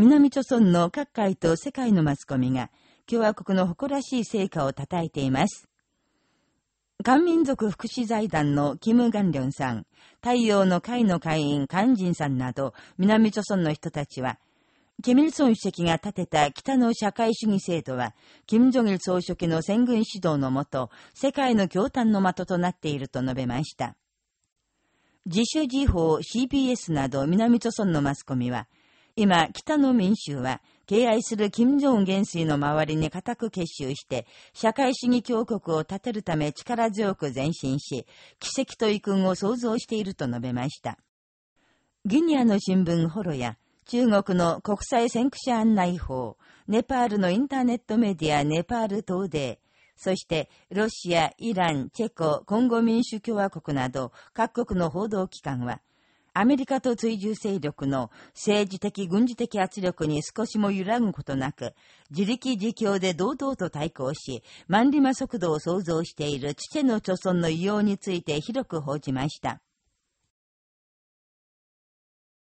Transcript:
南朝村の各界と世界のマスコミが、共和国の誇らしい成果を称えています。漢民族福祉財団のキム・ガンリョンさん、太陽の会の会員カンジンさんなど、南朝村の人たちは、キミルソン主席が立てた北の社会主義制度は、キム・ジョギル総書記の戦軍指導のもと、世界の共嘆の的となっていると述べました。自主時報 CBS など南朝村のマスコミは、今、北の民衆は、敬愛する金正恩元帥の周りに固く結集して、社会主義強国を立てるため力強く前進し、奇跡と遺訓を創造していると述べました。ギニアの新聞ホロや、中国の国際先駆者案内法、ネパールのインターネットメディアネパール東デそしてロシア、イラン、チェコ、コンゴ民主共和国など各国の報道機関は、アメリカと追従勢力の政治的軍事的圧力に少しも揺らぐことなく、自力自強で堂々と対抗し、万里馬速度を創造しているチチェの著村の異様について広く報じました。